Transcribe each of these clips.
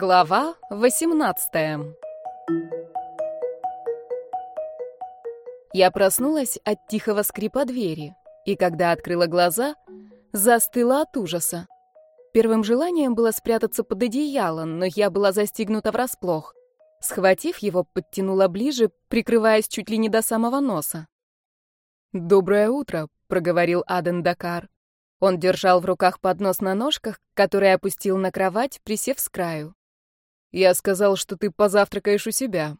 Глава 18 Я проснулась от тихого скрипа двери, и когда открыла глаза, застыла от ужаса. Первым желанием было спрятаться под одеяло, но я была застигнута врасплох. Схватив его, подтянула ближе, прикрываясь чуть ли не до самого носа. «Доброе утро», — проговорил Аден Дакар. Он держал в руках поднос на ножках, который опустил на кровать, присев с краю. «Я сказал, что ты позавтракаешь у себя».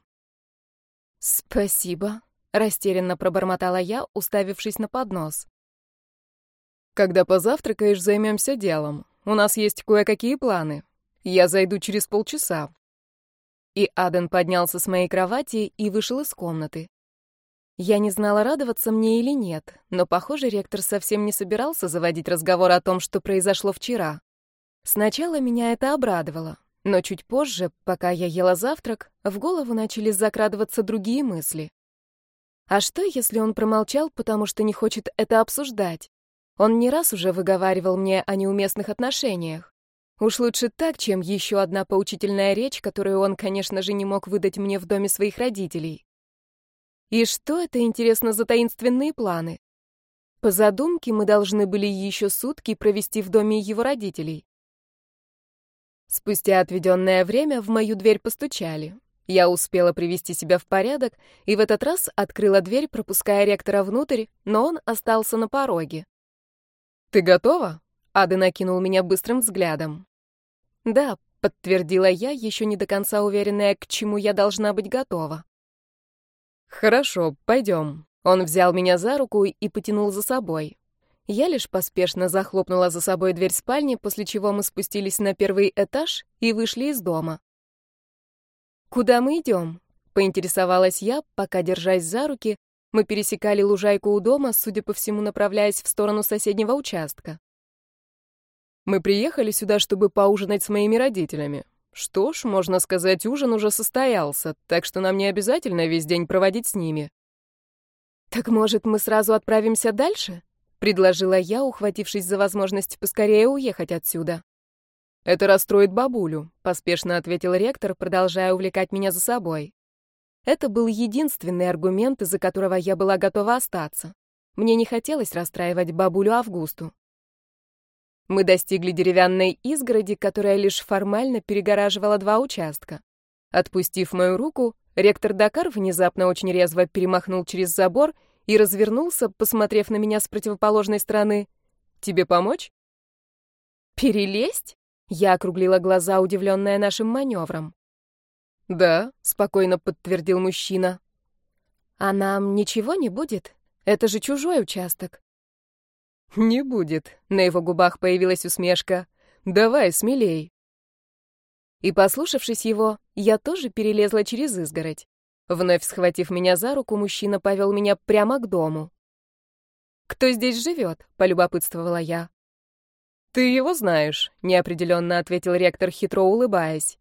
«Спасибо», — растерянно пробормотала я, уставившись на поднос. «Когда позавтракаешь, займемся делом. У нас есть кое-какие планы. Я зайду через полчаса». И Аден поднялся с моей кровати и вышел из комнаты. Я не знала, радоваться мне или нет, но, похоже, ректор совсем не собирался заводить разговор о том, что произошло вчера. Сначала меня это обрадовало, но чуть позже, пока я ела завтрак, в голову начали закрадываться другие мысли. А что, если он промолчал, потому что не хочет это обсуждать? Он не раз уже выговаривал мне о неуместных отношениях. Уж лучше так, чем еще одна поучительная речь, которую он, конечно же, не мог выдать мне в доме своих родителей. И что это, интересно, за таинственные планы? По задумке, мы должны были еще сутки провести в доме его родителей. Спустя отведенное время в мою дверь постучали. Я успела привести себя в порядок и в этот раз открыла дверь, пропуская ректора внутрь, но он остался на пороге. «Ты готова?» — Ады накинул меня быстрым взглядом. «Да», — подтвердила я, еще не до конца уверенная, к чему я должна быть готова. «Хорошо, пойдем». Он взял меня за руку и потянул за собой. Я лишь поспешно захлопнула за собой дверь спальни, после чего мы спустились на первый этаж и вышли из дома. «Куда мы идем?» — поинтересовалась я, пока, держась за руки, мы пересекали лужайку у дома, судя по всему, направляясь в сторону соседнего участка. «Мы приехали сюда, чтобы поужинать с моими родителями. Что ж, можно сказать, ужин уже состоялся, так что нам не обязательно весь день проводить с ними. Так может, мы сразу отправимся дальше? Предложила я, ухватившись за возможность поскорее уехать отсюда. Это расстроит бабулю, поспешно ответил ректор, продолжая увлекать меня за собой. Это был единственный аргумент, из-за которого я была готова остаться. Мне не хотелось расстраивать бабулю Августу. Мы достигли деревянной изгороди, которая лишь формально перегораживала два участка. Отпустив мою руку, ректор Дакар внезапно очень резво перемахнул через забор и развернулся, посмотрев на меня с противоположной стороны. «Тебе помочь?» «Перелезть?» Я округлила глаза, удивленная нашим маневром. «Да», — спокойно подтвердил мужчина. «А нам ничего не будет? Это же чужой участок». «Не будет», — на его губах появилась усмешка. «Давай, смелей». И, послушавшись его, я тоже перелезла через изгородь. Вновь схватив меня за руку, мужчина повел меня прямо к дому. «Кто здесь живет?» — полюбопытствовала я. «Ты его знаешь», — неопределенно ответил ректор, хитро улыбаясь.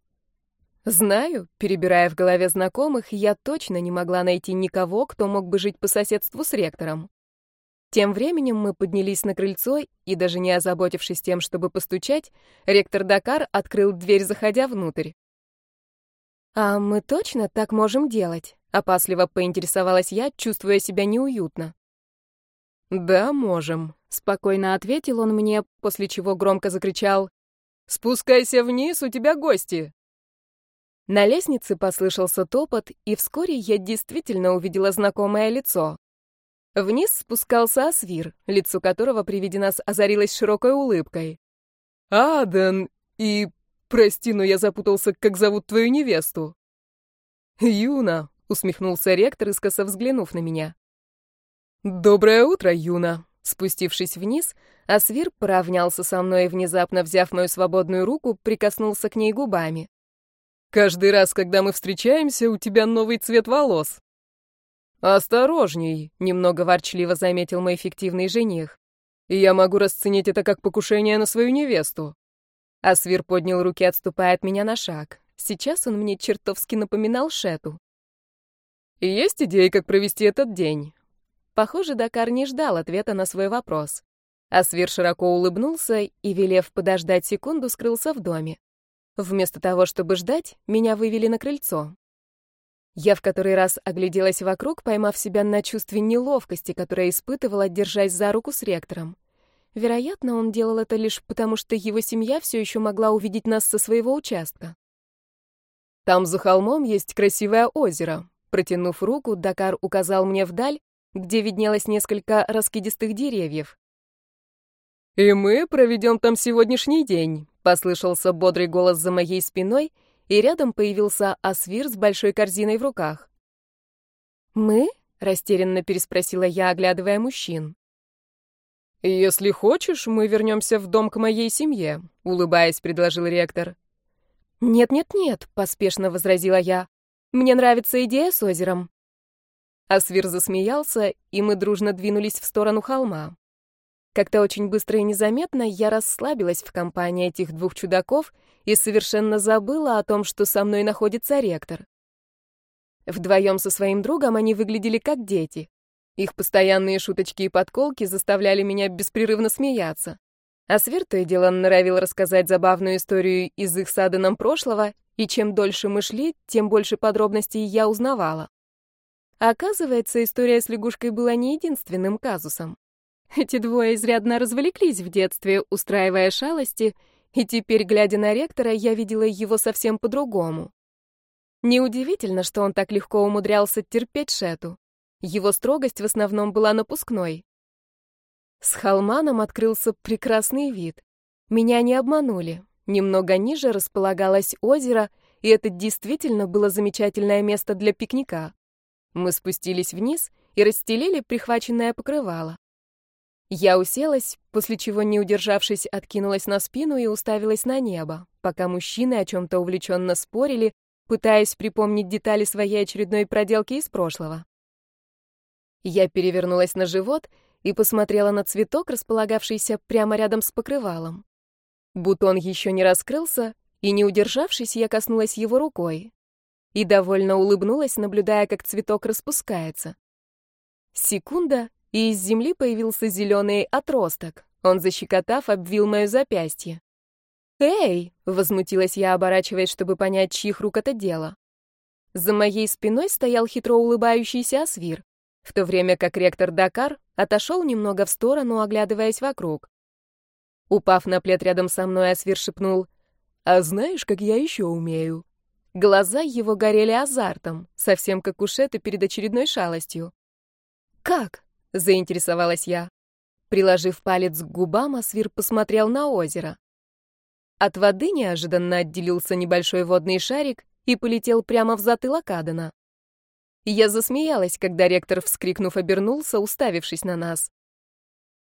«Знаю», — перебирая в голове знакомых, я точно не могла найти никого, кто мог бы жить по соседству с ректором. Тем временем мы поднялись на крыльцо, и даже не озаботившись тем, чтобы постучать, ректор Дакар открыл дверь, заходя внутрь. «А мы точно так можем делать?» — опасливо поинтересовалась я, чувствуя себя неуютно. «Да, можем», — спокойно ответил он мне, после чего громко закричал «Спускайся вниз, у тебя гости!» На лестнице послышался топот, и вскоре я действительно увидела знакомое лицо. Вниз спускался Асвир, лицо которого при виде нас озарилось широкой улыбкой. «Аден, и... прости, но я запутался, как зовут твою невесту?» «Юна», — усмехнулся ректор, искоса взглянув на меня. «Доброе утро, Юна!» Спустившись вниз, Асвир поравнялся со мной и, внезапно взяв мою свободную руку, прикоснулся к ней губами. «Каждый раз, когда мы встречаемся, у тебя новый цвет волос». «Осторожней», — немного ворчливо заметил мой фиктивный жених. «Я могу расценить это как покушение на свою невесту». Асвир поднял руки, отступая от меня на шаг. Сейчас он мне чертовски напоминал Шету. «Есть идеи, как провести этот день?» Похоже, Дакар не ждал ответа на свой вопрос. Асвир широко улыбнулся и, велев подождать секунду, скрылся в доме. Вместо того, чтобы ждать, меня вывели на крыльцо. Я в который раз огляделась вокруг, поймав себя на чувстве неловкости, которое испытывала, держась за руку с ректором. Вероятно, он делал это лишь потому, что его семья все еще могла увидеть нас со своего участка. «Там за холмом есть красивое озеро», — протянув руку, Дакар указал мне вдаль, где виднелось несколько раскидистых деревьев. «И мы проведем там сегодняшний день», — послышался бодрый голос за моей спиной — и рядом появился Асвир с большой корзиной в руках. «Мы?» — растерянно переспросила я, оглядывая мужчин. «Если хочешь, мы вернемся в дом к моей семье», — улыбаясь, предложил ректор. «Нет-нет-нет», — поспешно возразила я. «Мне нравится идея с озером». Асвир засмеялся, и мы дружно двинулись в сторону холма. Как-то очень быстро и незаметно я расслабилась в компании этих двух чудаков и совершенно забыла о том, что со мной находится ректор. Вдвоем со своим другом они выглядели как дети. Их постоянные шуточки и подколки заставляли меня беспрерывно смеяться. А Свер то и дело норовил рассказать забавную историю из их саданом прошлого, и чем дольше мы шли, тем больше подробностей я узнавала. Оказывается, история с лягушкой была не единственным казусом. Эти двое изрядно развлеклись в детстве, устраивая шалости, и теперь, глядя на ректора, я видела его совсем по-другому. Неудивительно, что он так легко умудрялся терпеть Шету. Его строгость в основном была напускной. С холма нам открылся прекрасный вид. Меня не обманули. Немного ниже располагалось озеро, и это действительно было замечательное место для пикника. Мы спустились вниз и расстелили прихваченное покрывало. Я уселась, после чего, не удержавшись, откинулась на спину и уставилась на небо, пока мужчины о чем-то увлеченно спорили, пытаясь припомнить детали своей очередной проделки из прошлого. Я перевернулась на живот и посмотрела на цветок, располагавшийся прямо рядом с покрывалом. Бутон еще не раскрылся, и, не удержавшись, я коснулась его рукой и довольно улыбнулась, наблюдая, как цветок распускается. Секунда, и из земли появился зеленый отросток. Он, защекотав, обвил мое запястье. «Эй!» — возмутилась я, оборачиваясь, чтобы понять, чьих рук это дело. За моей спиной стоял хитро улыбающийся Асвир, в то время как ректор Дакар отошел немного в сторону, оглядываясь вокруг. Упав на плед рядом со мной, Асвир шепнул, «А знаешь, как я еще умею?» Глаза его горели азартом, совсем как у Шеты перед очередной шалостью. «Как?» — заинтересовалась я. Приложив палец к губам, Асвир посмотрел на озеро. От воды неожиданно отделился небольшой водный шарик и полетел прямо в затылок Адана. Я засмеялась, когда ректор, вскрикнув, обернулся, уставившись на нас.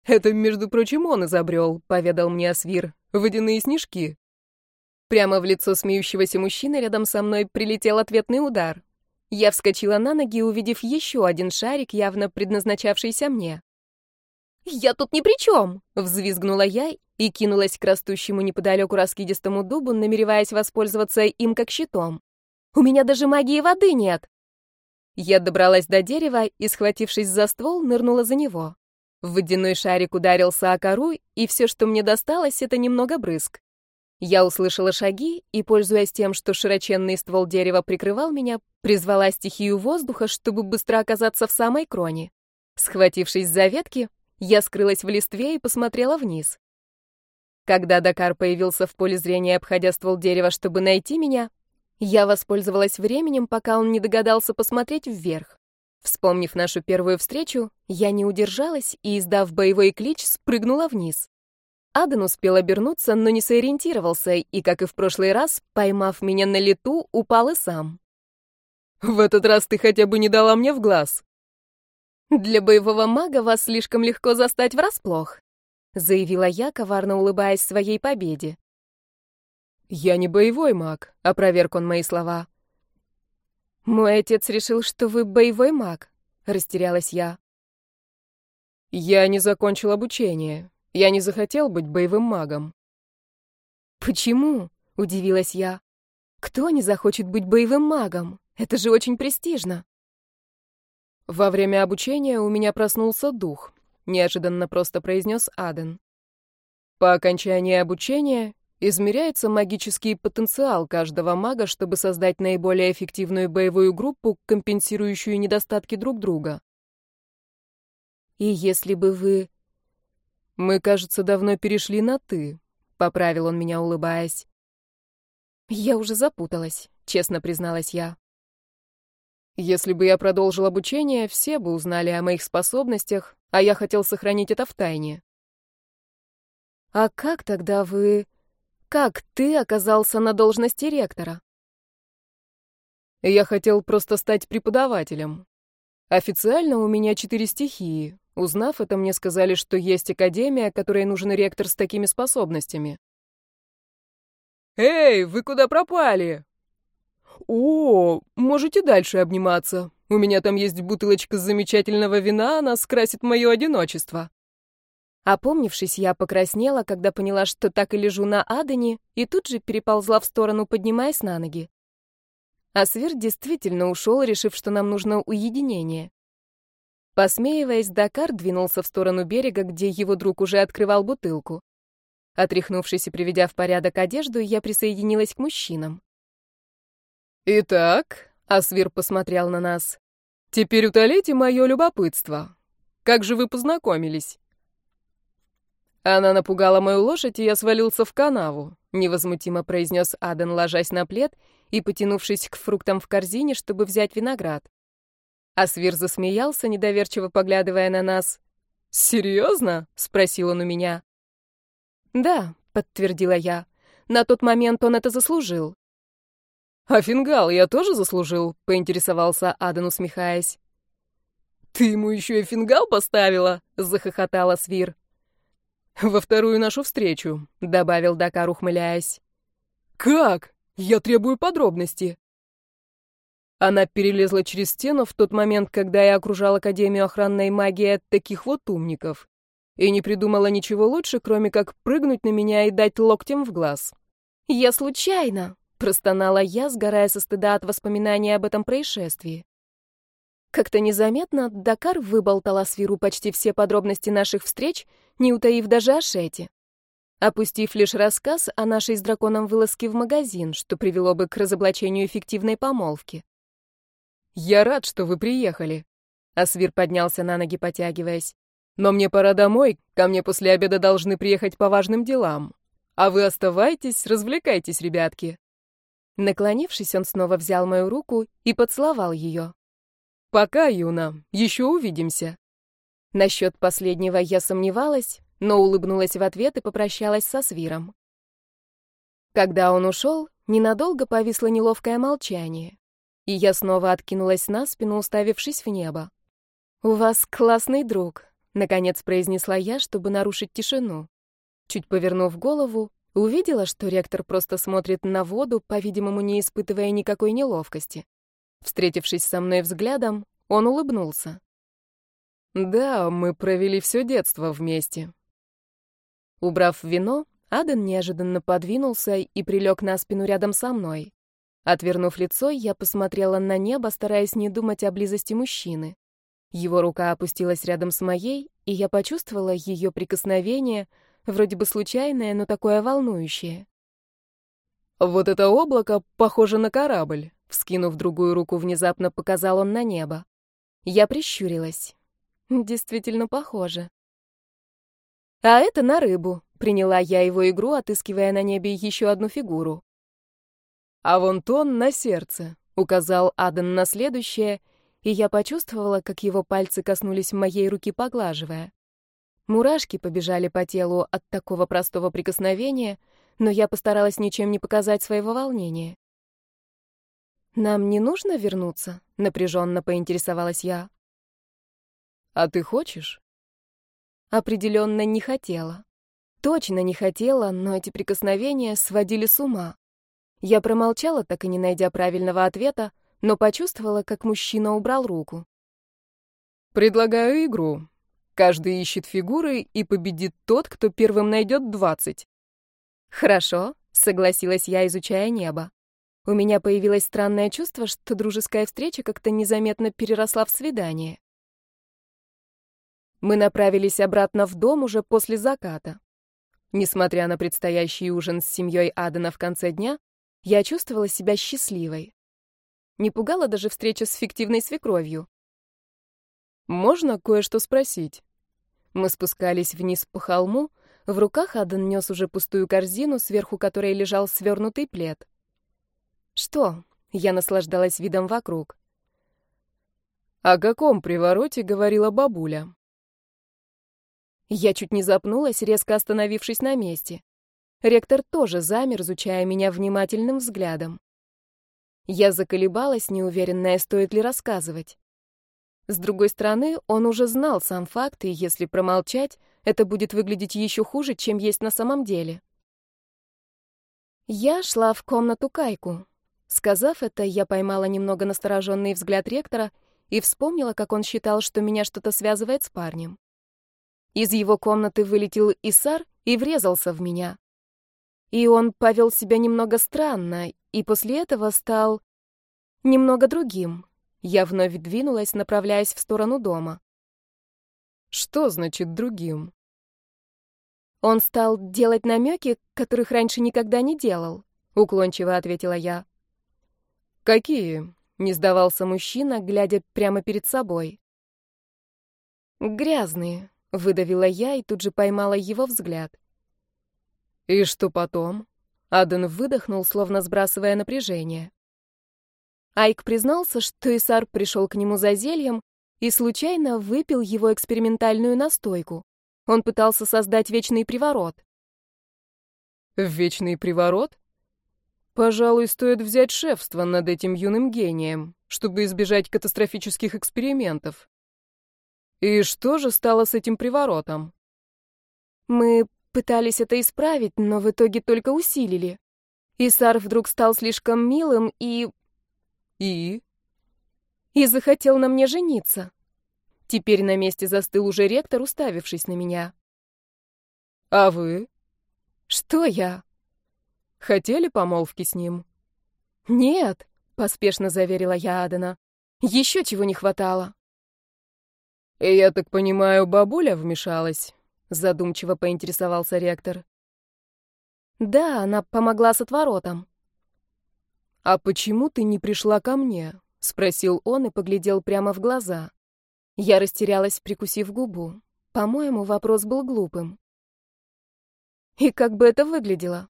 «Это, между прочим, он изобрел», — поведал мне Асвир. «Водяные снежки». Прямо в лицо смеющегося мужчины рядом со мной прилетел ответный удар. Я вскочила на ноги, увидев еще один шарик, явно предназначавшийся мне. «Я тут ни при чем!» — взвизгнула я и кинулась к растущему неподалеку раскидистому дубу, намереваясь воспользоваться им как щитом. «У меня даже магии воды нет!» Я добралась до дерева и, схватившись за ствол, нырнула за него. Водяной шарик ударился о кору, и все, что мне досталось, это немного брызг. Я услышала шаги и, пользуясь тем, что широченный ствол дерева прикрывал меня, призвала стихию воздуха, чтобы быстро оказаться в самой кроне. Схватившись за ветки, я скрылась в листве и посмотрела вниз. Когда Дакар появился в поле зрения, обходя ствол дерева, чтобы найти меня, я воспользовалась временем, пока он не догадался посмотреть вверх. Вспомнив нашу первую встречу, я не удержалась и, издав боевой клич, спрыгнула вниз. Аден успел обернуться, но не сориентировался, и, как и в прошлый раз, поймав меня на лету, упал и сам. «В этот раз ты хотя бы не дала мне в глаз». «Для боевого мага вас слишком легко застать врасплох», заявила я, коварно улыбаясь своей победе. «Я не боевой маг», — опроверг он мои слова. «Мой отец решил, что вы боевой маг», — растерялась я. «Я не закончил обучение. Я не захотел быть боевым магом. Почему? удивилась я. Кто не захочет быть боевым магом? Это же очень престижно. Во время обучения у меня проснулся дух, неожиданно просто произнес Аден. По окончании обучения измеряется магический потенциал каждого мага, чтобы создать наиболее эффективную боевую группу, компенсирующую недостатки друг друга. И если бы вы... Мы, кажется, давно перешли на «ты», — поправил он меня, улыбаясь. Я уже запуталась, честно призналась я. Если бы я продолжил обучение, все бы узнали о моих способностях, а я хотел сохранить это в тайне. А как тогда вы... Как ты оказался на должности ректора? Я хотел просто стать преподавателем. Официально у меня четыре стихии. Узнав это, мне сказали, что есть академия, которой нужен ректор с такими способностями. «Эй, вы куда пропали?» «О, можете дальше обниматься. У меня там есть бутылочка замечательного вина, она скрасит мое одиночество». Опомнившись, я покраснела, когда поняла, что так и лежу на Адене, и тут же переползла в сторону, поднимаясь на ноги. А Свир действительно ушел, решив, что нам нужно уединение. Посмеиваясь, Дакар двинулся в сторону берега, где его друг уже открывал бутылку. Отряхнувшись и приведя в порядок одежду, я присоединилась к мужчинам. «Итак», — Асвир посмотрел на нас, — «теперь утолите мое любопытство. Как же вы познакомились?» Она напугала мою лошадь, и я свалился в канаву, невозмутимо произнес Аден, ложась на плед и потянувшись к фруктам в корзине, чтобы взять виноград. Асвир засмеялся, недоверчиво поглядывая на нас. «Серьезно?» — спросил он у меня. «Да», — подтвердила я. «На тот момент он это заслужил». «А фингал я тоже заслужил?» — поинтересовался Аден, усмехаясь. «Ты ему еще и фингал поставила?» — захохотала Свир. «Во вторую нашу встречу», — добавил Дакар, ухмыляясь. «Как? Я требую подробности». Она перелезла через стену в тот момент, когда я окружал Академию охранной магии от таких вот умников, и не придумала ничего лучше, кроме как прыгнуть на меня и дать локтем в глаз. «Я случайно», — простонала я, сгорая со стыда от воспоминания об этом происшествии. Как-то незаметно Дакар выболтала Свиру почти все подробности наших встреч, не утаив даже о Шете. Опустив лишь рассказ о нашей с драконом вылазке в магазин, что привело бы к разоблачению эффективной помолвки. «Я рад, что вы приехали», — Асвир поднялся на ноги, потягиваясь. «Но мне пора домой, ко мне после обеда должны приехать по важным делам. А вы оставайтесь, развлекайтесь, ребятки». Наклонившись, он снова взял мою руку и поцеловал ее. «Пока, Юна, еще увидимся». Насчет последнего я сомневалась, но улыбнулась в ответ и попрощалась со Свиром. Когда он ушел, ненадолго повисло неловкое молчание, и я снова откинулась на спину, уставившись в небо. «У вас классный друг», — наконец произнесла я, чтобы нарушить тишину. Чуть повернув голову, увидела, что ректор просто смотрит на воду, по-видимому, не испытывая никакой неловкости. Встретившись со мной взглядом, он улыбнулся. Да, мы провели все детство вместе. Убрав вино, Аден неожиданно подвинулся и прилег на спину рядом со мной. Отвернув лицо, я посмотрела на небо, стараясь не думать о близости мужчины. Его рука опустилась рядом с моей, и я почувствовала ее прикосновение, вроде бы случайное, но такое волнующее. «Вот это облако похоже на корабль», — вскинув другую руку, внезапно показал он на небо. Я прищурилась. Действительно похоже. А это на рыбу. Приняла я его игру, отыскивая на небе еще одну фигуру. А вон тон на сердце, указал Аден на следующее, и я почувствовала, как его пальцы коснулись моей руки, поглаживая. Мурашки побежали по телу от такого простого прикосновения, но я постаралась ничем не показать своего волнения. «Нам не нужно вернуться?» — напряженно поинтересовалась я. А ты хочешь? Определенно не хотела. Точно не хотела, но эти прикосновения сводили с ума. Я промолчала, так и не найдя правильного ответа, но почувствовала, как мужчина убрал руку. Предлагаю игру. Каждый ищет фигуры, и победит тот, кто первым найдет двадцать. Хорошо, согласилась я, изучая небо. У меня появилось странное чувство, что дружеская встреча как-то незаметно переросла в свидание. Мы направились обратно в дом уже после заката. Несмотря на предстоящий ужин с семьей Адена в конце дня, я чувствовала себя счастливой. Не пугала даже встреча с фиктивной свекровью. «Можно кое-что спросить?» Мы спускались вниз по холму, в руках Аден нес уже пустую корзину, сверху которой лежал свернутый плед. «Что?» — я наслаждалась видом вокруг. «О каком привороте говорила бабуля?» Я чуть не запнулась, резко остановившись на месте. Ректор тоже замер, изучая меня внимательным взглядом. Я заколебалась, неуверенная, стоит ли рассказывать. С другой стороны, он уже знал сам факт, и если промолчать, это будет выглядеть еще хуже, чем есть на самом деле. Я шла в комнату Кайку. Сказав это, я поймала немного настороженный взгляд ректора и вспомнила, как он считал, что меня что-то связывает с парнем. Из его комнаты вылетел Исар и врезался в меня. И он повел себя немного странно, и после этого стал немного другим. Я вновь двинулась, направляясь в сторону дома. Что значит другим? Он стал делать намеки, которых раньше никогда не делал, уклончиво ответила я. Какие? Не сдавался мужчина, глядя прямо перед собой. Грязные, Выдавила я и тут же поймала его взгляд. «И что потом?» Аден выдохнул, словно сбрасывая напряжение. Айк признался, что Исар пришел к нему за зельем и случайно выпил его экспериментальную настойку. Он пытался создать вечный приворот. «Вечный приворот?» Пожалуй, стоит взять шефство над этим юным гением, чтобы избежать катастрофических экспериментов. И что же стало с этим приворотом? Мы пытались это исправить, но в итоге только усилили. Исар вдруг стал слишком милым и... И? И захотел на мне жениться. Теперь на месте застыл уже ректор, уставившись на меня. А вы? Что я? Хотели помолвки с ним? Нет, поспешно заверила я Адана. Еще чего не хватало. «Я так понимаю, бабуля вмешалась?» — задумчиво поинтересовался ректор. «Да, она помогла с отворотом». «А почему ты не пришла ко мне?» — спросил он и поглядел прямо в глаза. Я растерялась, прикусив губу. По-моему, вопрос был глупым. И как бы это выглядело?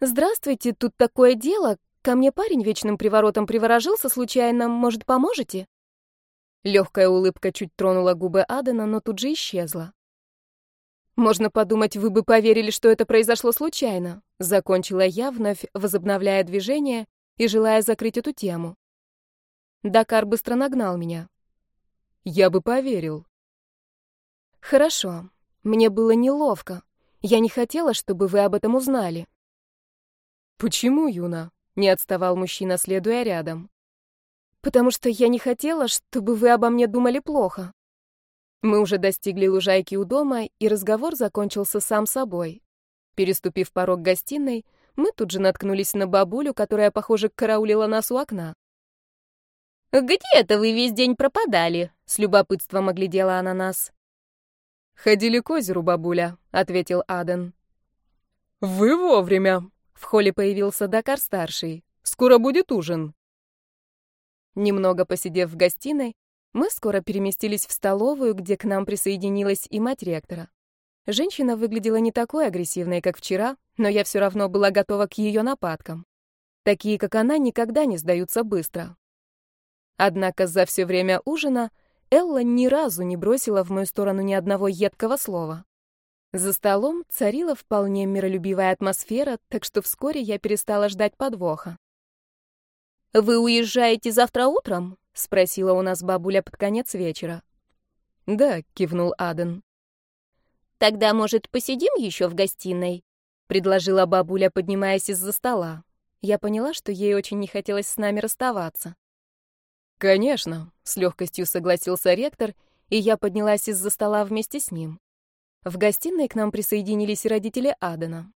«Здравствуйте, тут такое дело. Ко мне парень вечным приворотом приворожился случайно. Может, поможете?» Легкая улыбка чуть тронула губы Адена, но тут же исчезла. «Можно подумать, вы бы поверили, что это произошло случайно», закончила я, вновь возобновляя движение и желая закрыть эту тему. Дакар быстро нагнал меня. «Я бы поверил». «Хорошо. Мне было неловко. Я не хотела, чтобы вы об этом узнали». «Почему, Юна?» — не отставал мужчина, следуя рядом потому что я не хотела, чтобы вы обо мне думали плохо. Мы уже достигли лужайки у дома, и разговор закончился сам собой. Переступив порог гостиной, мы тут же наткнулись на бабулю, которая, похоже, караулила нас у окна. «Где это вы весь день пропадали?» — с любопытством оглядела она нас. «Ходили к озеру, бабуля», — ответил Аден. «Вы вовремя!» — в холле появился Дакар-старший. «Скоро будет ужин». Немного посидев в гостиной, мы скоро переместились в столовую, где к нам присоединилась и мать ректора. Женщина выглядела не такой агрессивной, как вчера, но я все равно была готова к ее нападкам. Такие, как она, никогда не сдаются быстро. Однако за все время ужина Элла ни разу не бросила в мою сторону ни одного едкого слова. За столом царила вполне миролюбивая атмосфера, так что вскоре я перестала ждать подвоха. «Вы уезжаете завтра утром?» — спросила у нас бабуля под конец вечера. «Да», — кивнул Аден. «Тогда, может, посидим еще в гостиной?» — предложила бабуля, поднимаясь из-за стола. Я поняла, что ей очень не хотелось с нами расставаться. «Конечно», — с легкостью согласился ректор, и я поднялась из-за стола вместе с ним. В гостиной к нам присоединились и родители Адена.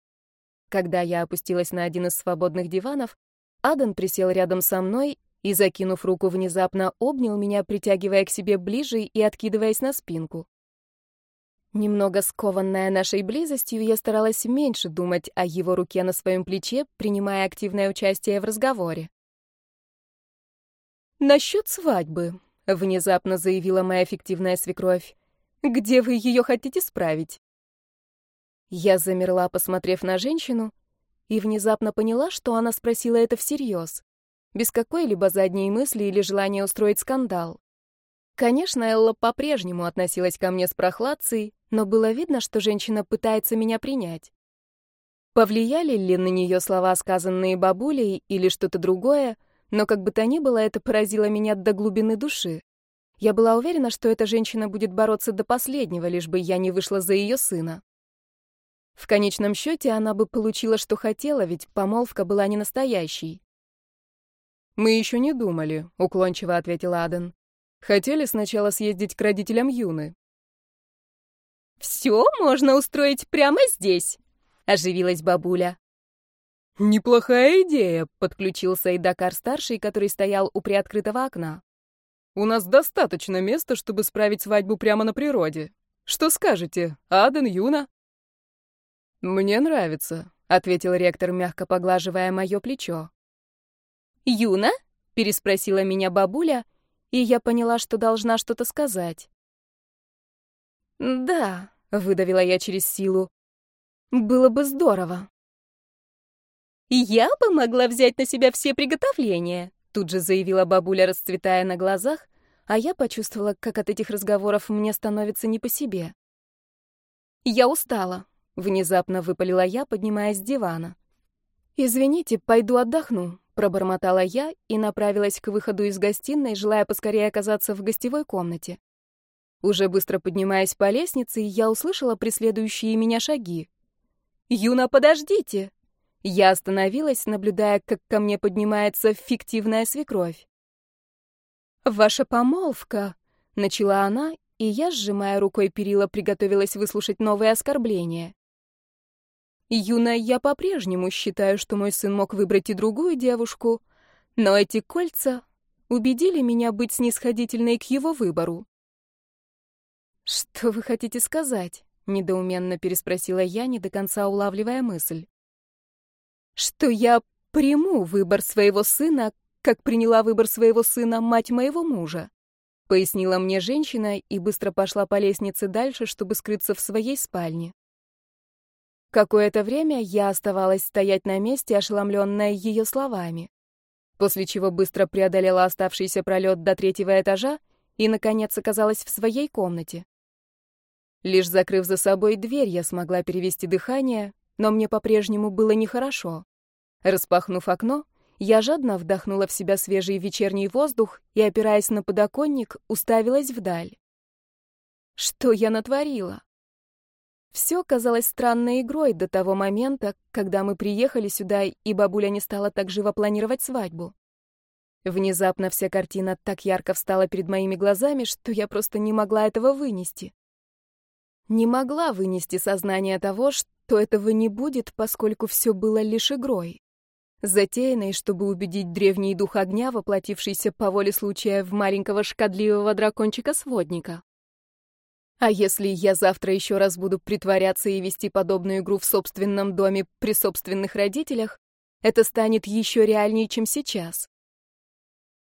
Когда я опустилась на один из свободных диванов, Аден присел рядом со мной и, закинув руку, внезапно обнял меня, притягивая к себе ближе и откидываясь на спинку. Немного скованная нашей близостью, я старалась меньше думать о его руке на своем плече, принимая активное участие в разговоре. «Насчет свадьбы», — внезапно заявила моя фиктивная свекровь. «Где вы ее хотите справить?» Я замерла, посмотрев на женщину, и внезапно поняла, что она спросила это всерьез, без какой-либо задней мысли или желания устроить скандал. Конечно, Элла по-прежнему относилась ко мне с прохладцей, но было видно, что женщина пытается меня принять. Повлияли ли на нее слова, сказанные бабулей, или что-то другое, но как бы то ни было, это поразило меня до глубины души. Я была уверена, что эта женщина будет бороться до последнего, лишь бы я не вышла за ее сына. В конечном счете она бы получила, что хотела, ведь помолвка была не настоящей. «Мы еще не думали», — уклончиво ответил Аден. Хотели сначала съездить к родителям Юны. «Все можно устроить прямо здесь», — оживилась бабуля. «Неплохая идея», — подключился и Дакар-старший, который стоял у приоткрытого окна. «У нас достаточно места, чтобы справить свадьбу прямо на природе. Что скажете, Аден, Юна?» «Мне нравится», — ответил ректор, мягко поглаживая мое плечо. «Юна?» — переспросила меня бабуля, и я поняла, что должна что-то сказать. «Да», — выдавила я через силу, — «было бы здорово». «Я бы могла взять на себя все приготовления», — тут же заявила бабуля, расцветая на глазах, а я почувствовала, как от этих разговоров мне становится не по себе. «Я устала», — внезапно выпалила я, поднимаясь с дивана. «Извините, пойду отдохну пробормотала я и направилась к выходу из гостиной, желая поскорее оказаться в гостевой комнате. Уже быстро поднимаясь по лестнице, я услышала преследующие меня шаги. «Юна, подождите!» Я остановилась, наблюдая, как ко мне поднимается фиктивная свекровь. «Ваша помолвка!» — начала она, и я, сжимая рукой перила, приготовилась выслушать новые оскорбления. Юна, я по-прежнему считаю, что мой сын мог выбрать и другую девушку, но эти кольца убедили меня быть снисходительной к его выбору. «Что вы хотите сказать?» — недоуменно переспросила я, не до конца улавливая мысль. «Что я приму выбор своего сына, как приняла выбор своего сына мать моего мужа», — пояснила мне женщина и быстро пошла по лестнице дальше, чтобы скрыться в своей спальне. Какое-то время я оставалась стоять на месте, ошеломленная ее словами, после чего быстро преодолела оставшийся пролет до третьего этажа и, наконец, оказалась в своей комнате. Лишь закрыв за собой дверь, я смогла перевести дыхание, но мне по-прежнему было нехорошо. Распахнув окно, я жадно вдохнула в себя свежий вечерний воздух и, опираясь на подоконник, уставилась вдаль. Что я натворила? Все казалось странной игрой до того момента, когда мы приехали сюда, и бабуля не стала так живо планировать свадьбу. Внезапно вся картина так ярко встала перед моими глазами, что я просто не могла этого вынести. Не могла вынести сознание того, что этого не будет, поскольку все было лишь игрой. Затеянной, чтобы убедить древний дух огня, воплотившийся по воле случая в маленького шкадливого дракончика-сводника. А если я завтра еще раз буду притворяться и вести подобную игру в собственном доме при собственных родителях, это станет еще реальнее, чем сейчас.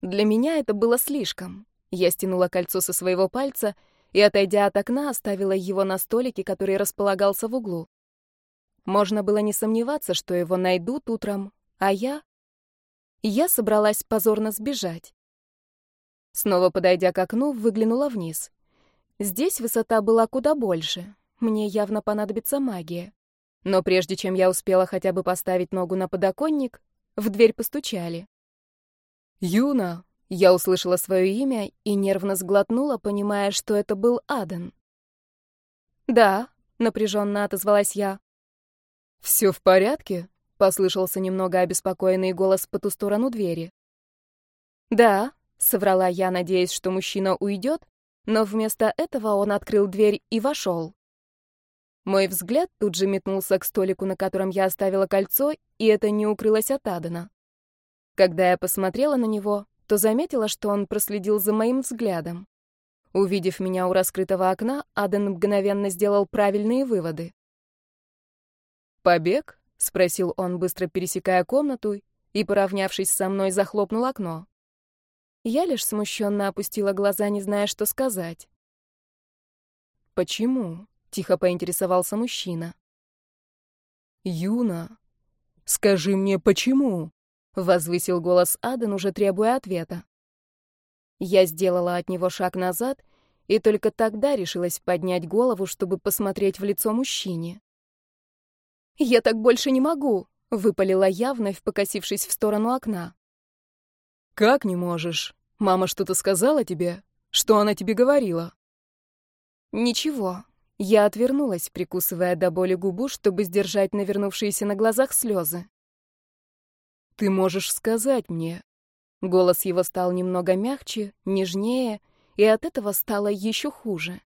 Для меня это было слишком. Я стянула кольцо со своего пальца и, отойдя от окна, оставила его на столике, который располагался в углу. Можно было не сомневаться, что его найдут утром, а я... Я собралась позорно сбежать. Снова подойдя к окну, выглянула вниз. Здесь высота была куда больше. Мне явно понадобится магия. Но прежде чем я успела хотя бы поставить ногу на подоконник, в дверь постучали. «Юна!» — я услышала свое имя и нервно сглотнула, понимая, что это был Аден. «Да», — напряженно отозвалась я. «Все в порядке?» — послышался немного обеспокоенный голос по ту сторону двери. «Да», — соврала я, надеясь, что мужчина уйдет, но вместо этого он открыл дверь и вошел. Мой взгляд тут же метнулся к столику, на котором я оставила кольцо, и это не укрылось от Адена. Когда я посмотрела на него, то заметила, что он проследил за моим взглядом. Увидев меня у раскрытого окна, Аден мгновенно сделал правильные выводы. «Побег?» — спросил он, быстро пересекая комнату, и, поравнявшись со мной, захлопнул окно. Я лишь смущенно опустила глаза, не зная, что сказать. «Почему?» — тихо поинтересовался мужчина. «Юна, скажи мне, почему?» — возвысил голос Аден, уже требуя ответа. Я сделала от него шаг назад и только тогда решилась поднять голову, чтобы посмотреть в лицо мужчине. «Я так больше не могу!» — выпалила я, вновь покосившись в сторону окна. «Как не можешь? Мама что-то сказала тебе? Что она тебе говорила?» «Ничего». Я отвернулась, прикусывая до боли губу, чтобы сдержать навернувшиеся на глазах слезы. «Ты можешь сказать мне, Голос его стал немного мягче, нежнее, и от этого стало еще хуже.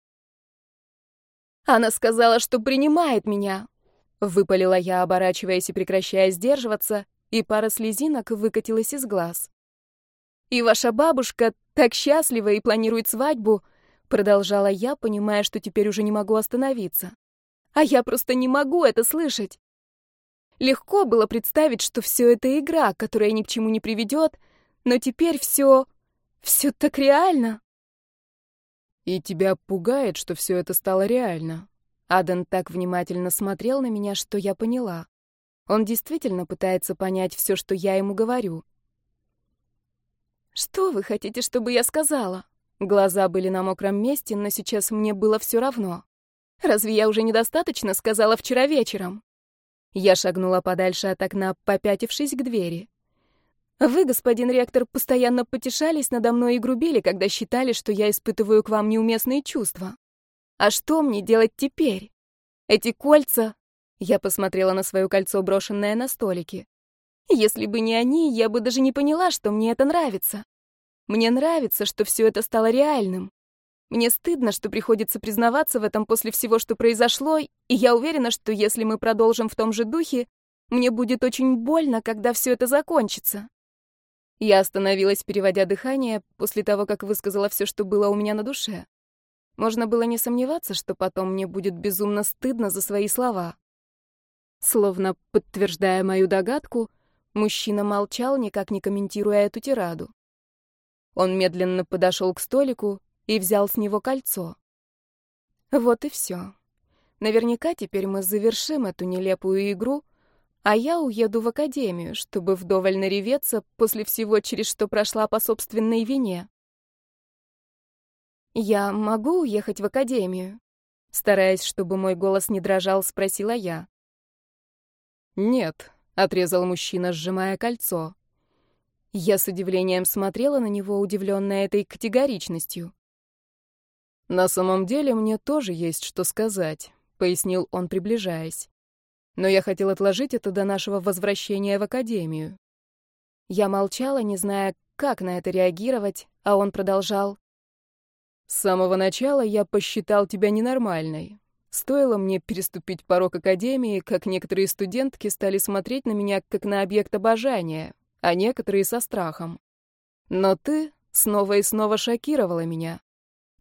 «Она сказала, что принимает меня!» Выпалила я, оборачиваясь и прекращая сдерживаться, и пара слезинок выкатилась из глаз. «И ваша бабушка так счастлива и планирует свадьбу», продолжала я, понимая, что теперь уже не могу остановиться. «А я просто не могу это слышать!» Легко было представить, что все это игра, которая ни к чему не приведет, но теперь все... все так реально. И тебя пугает, что все это стало реально. Аден так внимательно смотрел на меня, что я поняла. Он действительно пытается понять все, что я ему говорю. «Что вы хотите, чтобы я сказала?» Глаза были на мокром месте, но сейчас мне было все равно. Разве я уже недостаточно сказала вчера вечером? Я шагнула подальше от окна, попятившись к двери. Вы, господин ректор, постоянно потешались надо мной и грубили, когда считали, что я испытываю к вам неуместные чувства. А что мне делать теперь? Эти кольца... Я посмотрела на свое кольцо, брошенное на столике. Если бы не они, я бы даже не поняла, что мне это нравится. Мне нравится, что все это стало реальным. Мне стыдно, что приходится признаваться в этом после всего, что произошло, и я уверена, что если мы продолжим в том же духе, мне будет очень больно, когда все это закончится. Я остановилась, переводя дыхание, после того, как высказала все, что было у меня на душе. Можно было не сомневаться, что потом мне будет безумно стыдно за свои слова. Словно подтверждая мою догадку, мужчина молчал, никак не комментируя эту тираду. Он медленно подошел к столику и взял с него кольцо. Вот и все. Наверняка теперь мы завершим эту нелепую игру, а я уеду в академию, чтобы вдоволь нареветься после всего, через что прошла по собственной вине. «Я могу уехать в академию?» Стараясь, чтобы мой голос не дрожал, спросила я. «Нет», — отрезал мужчина, сжимая кольцо. Я с удивлением смотрела на него, удивленная этой категоричностью. «На самом деле мне тоже есть что сказать», — пояснил он, приближаясь но я хотел отложить это до нашего возвращения в академию. Я молчала, не зная, как на это реагировать, а он продолжал. С самого начала я посчитал тебя ненормальной. Стоило мне переступить порог академии, как некоторые студентки стали смотреть на меня как на объект обожания, а некоторые со страхом. Но ты снова и снова шокировала меня.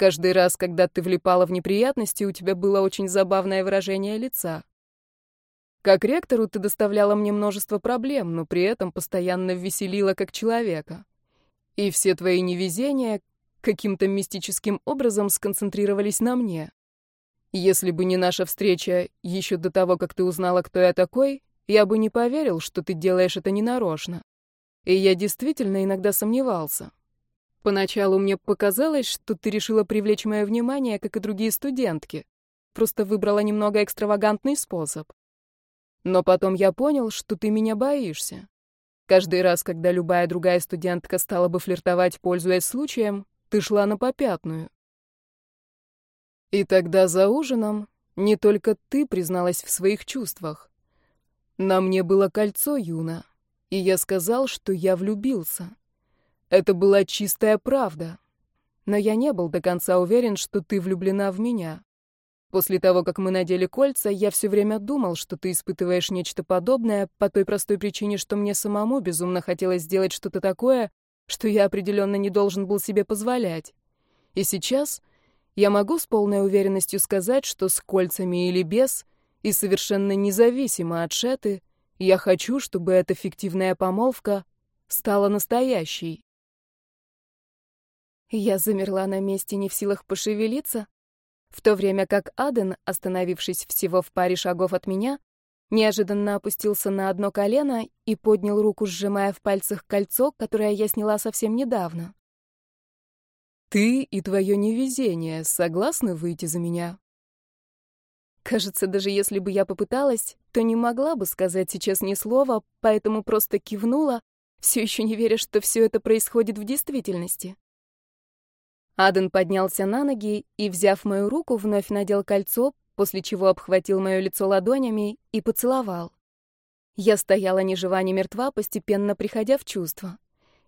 Каждый раз, когда ты влипала в неприятности, у тебя было очень забавное выражение лица. Как ректору ты доставляла мне множество проблем, но при этом постоянно веселила как человека. И все твои невезения каким-то мистическим образом сконцентрировались на мне. Если бы не наша встреча еще до того, как ты узнала, кто я такой, я бы не поверил, что ты делаешь это ненарочно. И я действительно иногда сомневался. Поначалу мне показалось, что ты решила привлечь мое внимание, как и другие студентки. Просто выбрала немного экстравагантный способ. Но потом я понял, что ты меня боишься. Каждый раз, когда любая другая студентка стала бы флиртовать, пользуясь случаем, ты шла на попятную. И тогда за ужином не только ты призналась в своих чувствах. На мне было кольцо, Юна, и я сказал, что я влюбился. Это была чистая правда. Но я не был до конца уверен, что ты влюблена в меня. После того, как мы надели кольца, я все время думал, что ты испытываешь нечто подобное по той простой причине, что мне самому безумно хотелось сделать что-то такое, что я определенно не должен был себе позволять. И сейчас я могу с полной уверенностью сказать, что с кольцами или без, и совершенно независимо от Шеты, я хочу, чтобы эта фиктивная помолвка стала настоящей. Я замерла на месте, не в силах пошевелиться, в то время как Аден, остановившись всего в паре шагов от меня, неожиданно опустился на одно колено и поднял руку, сжимая в пальцах кольцо, которое я сняла совсем недавно. «Ты и твое невезение согласны выйти за меня?» Кажется, даже если бы я попыталась, то не могла бы сказать сейчас ни слова, поэтому просто кивнула, все еще не веря, что все это происходит в действительности. Аден поднялся на ноги и, взяв мою руку, вновь надел кольцо, после чего обхватил мое лицо ладонями и поцеловал. Я стояла ни жива, ни мертва, постепенно приходя в чувство.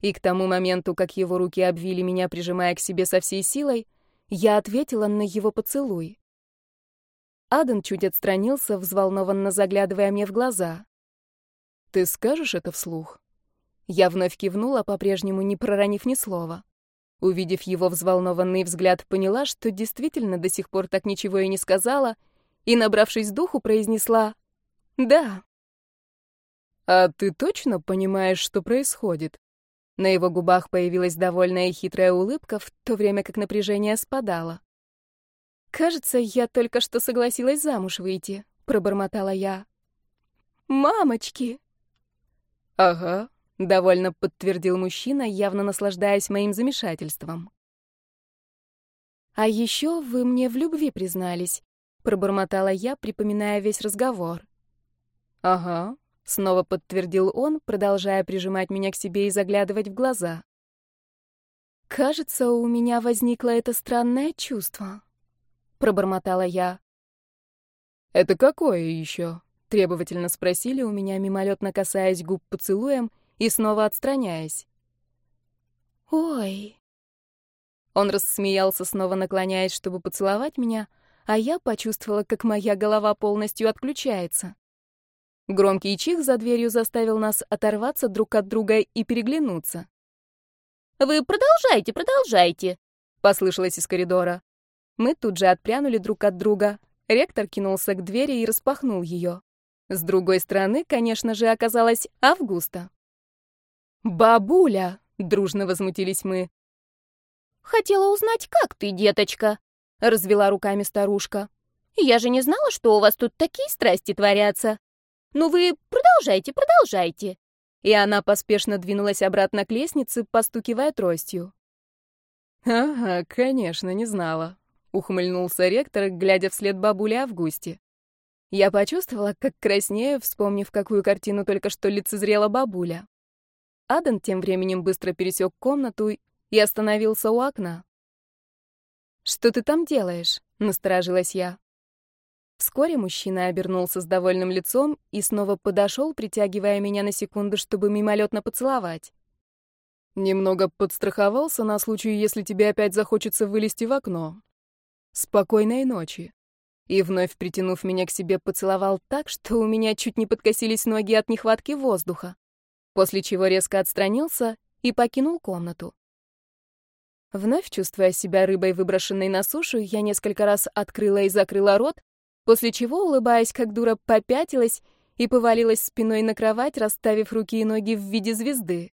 И к тому моменту, как его руки обвили меня, прижимая к себе со всей силой, я ответила на его поцелуй. Аден чуть отстранился, взволнованно заглядывая мне в глаза. «Ты скажешь это вслух?» Я вновь кивнула, по-прежнему не проронив ни слова. Увидев его взволнованный взгляд, поняла, что действительно до сих пор так ничего и не сказала, и, набравшись духу, произнесла «Да». «А ты точно понимаешь, что происходит?» На его губах появилась довольная и хитрая улыбка, в то время как напряжение спадало. «Кажется, я только что согласилась замуж выйти», — пробормотала я. «Мамочки!» «Ага, — довольно подтвердил мужчина, явно наслаждаясь моим замешательством. «А еще вы мне в любви признались», — пробормотала я, припоминая весь разговор. «Ага», — снова подтвердил он, продолжая прижимать меня к себе и заглядывать в глаза. «Кажется, у меня возникло это странное чувство», — пробормотала я. «Это какое еще?» — требовательно спросили у меня, мимолетно касаясь губ поцелуем — и снова отстраняясь. «Ой!» Он рассмеялся, снова наклоняясь, чтобы поцеловать меня, а я почувствовала, как моя голова полностью отключается. Громкий чих за дверью заставил нас оторваться друг от друга и переглянуться. «Вы продолжайте, продолжайте!» — послышалось из коридора. Мы тут же отпрянули друг от друга. Ректор кинулся к двери и распахнул ее. С другой стороны, конечно же, оказалась Августа. «Бабуля!» — дружно возмутились мы. «Хотела узнать, как ты, деточка?» — развела руками старушка. «Я же не знала, что у вас тут такие страсти творятся. Ну вы продолжайте, продолжайте!» И она поспешно двинулась обратно к лестнице, постукивая тростью. «Ага, конечно, не знала», — ухмыльнулся ректор, глядя вслед бабуле Августе. Я почувствовала, как краснею, вспомнив, какую картину только что лицезрела бабуля. Аден тем временем быстро пересек комнату и остановился у окна. «Что ты там делаешь?» — насторожилась я. Вскоре мужчина обернулся с довольным лицом и снова подошел, притягивая меня на секунду, чтобы мимолетно поцеловать. «Немного подстраховался на случай, если тебе опять захочется вылезти в окно. Спокойной ночи». И вновь притянув меня к себе, поцеловал так, что у меня чуть не подкосились ноги от нехватки воздуха после чего резко отстранился и покинул комнату. Вновь чувствуя себя рыбой, выброшенной на сушу, я несколько раз открыла и закрыла рот, после чего, улыбаясь как дура, попятилась и повалилась спиной на кровать, расставив руки и ноги в виде звезды.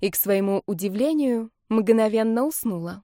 И, к своему удивлению, мгновенно уснула.